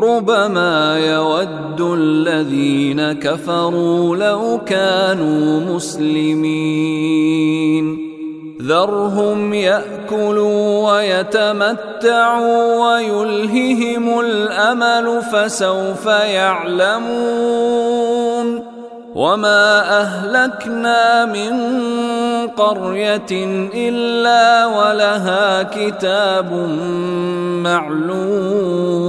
ربما يود الذين كفروا لو كانوا مسلمين. ذرهم يأكلوا ويتمتعوا ويلههم الأمل فسوف يعلمون. وما اهلكنا من قريه الا ولها كتاب معلوم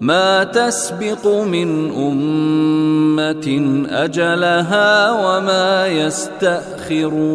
ما تسبق من امه اجلها وما يستاخرون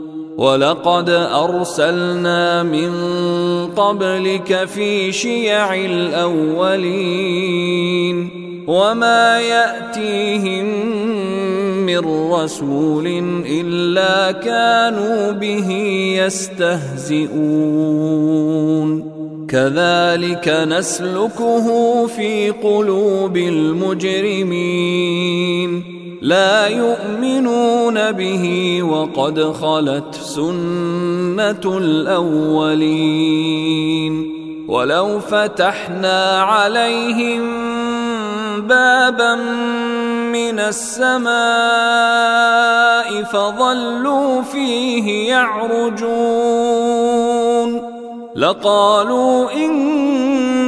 ولقد أرسلنا من قبلك في شيع الأولين وما يأتيهم من رسول إلا كانوا به يستهزئون. كذلك نسلكه في قلوب المجرمين. لا يؤمنون به وقد خلت سنة الأولين. ولو فتحنا عليهم بابا من السماء فظلوا فيه يعرجون. لقالوا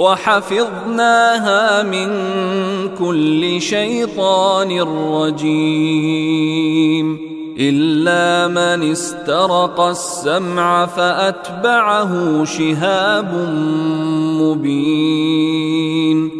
وحفظناها من كل شيطان رجيم. إلا من استرق السمع فأتبعه شهاب مبين.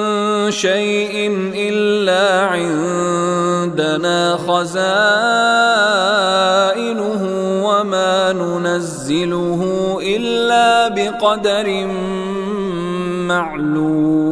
شيء إلا عندنا خزائنه وما ننزله إلا بقدر معلوم.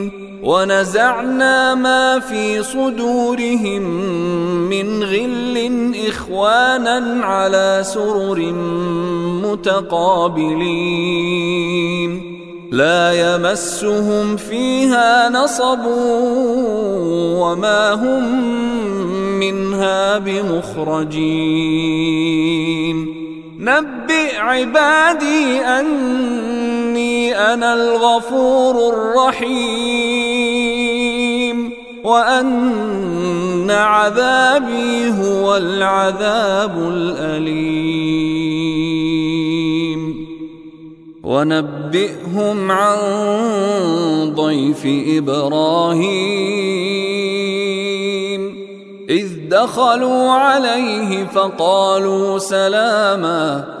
ونزعنا ما في صدورهم من غل إخوانا على سرر متقابلين. لا يمسهم فيها نصب وما هم منها بمخرجين. نبئ عبادي أني أنا الغفور الرحيم. وأن عذابي هو العذاب الأليم. ونبئهم عن ضيف إبراهيم. إذ دخلوا عليه فقالوا سلاما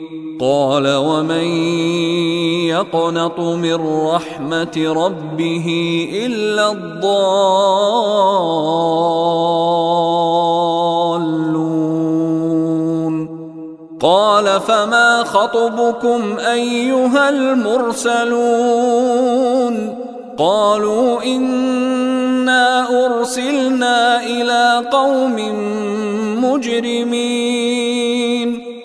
قال ومن يقنط من رحمة ربه إلا الضالون. قال فما خطبكم أيها المرسلون؟ قالوا إنا أرسلنا إلى قوم مجرمين.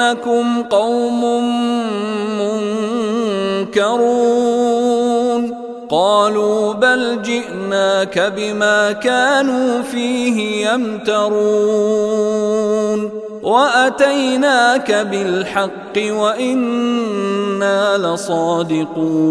إنكم قوم ينكرون قالوا بل جئناك بما كانوا فيه يمترون واتيناك بالحق وأنا لصادقون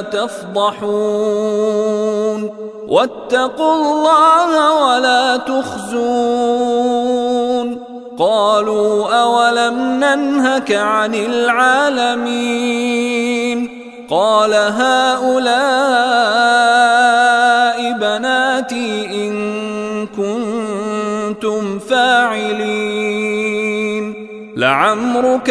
تفضحون. واتقوا الله ولا تخزون. قالوا أولم ننهك عن العالمين. قال هؤلاء بناتي إن كنتم فاعلين. لعمرك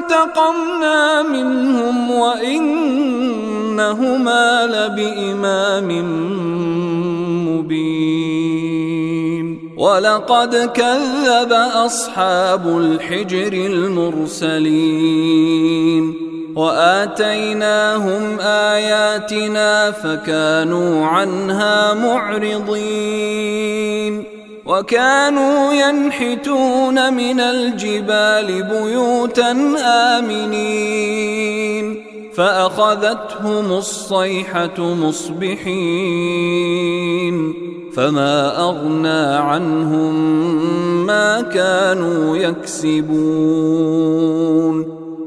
فانتقمنا منهم وإنهما لبإمام مبين. ولقد كذب أصحاب الحجر المرسلين. وآتيناهم آياتنا فكانوا عنها معرضين. وكانوا ينحتون من الجبال بيوتا آمنين. فأخذتهم الصيحة مصبحين. فما أغنى عنهم ما كانوا يكسبون.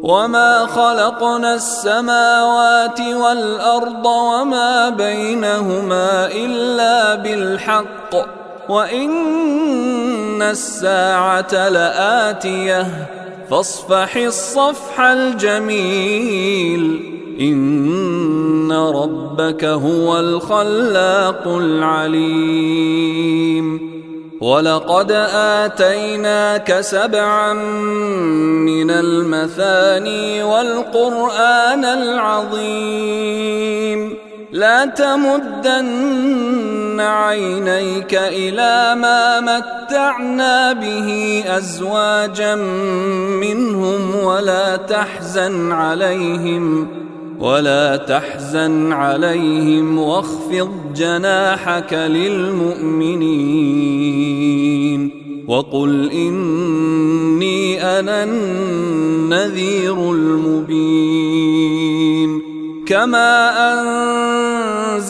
وما خلقنا السماوات والأرض وما بينهما إلا بالحق. وان الساعة لاتيه فاصفح الصفح الجميل ان ربك هو الخلاق العليم ولقد اتيناك سبعا من المثاني والقران العظيم لا تمدن عينيك إلى ما متعنا به أزواجا منهم ولا تحزن عليهم ولا تحزن عليهم واخفض جناحك للمؤمنين وقل إني أنا النذير المبين. كما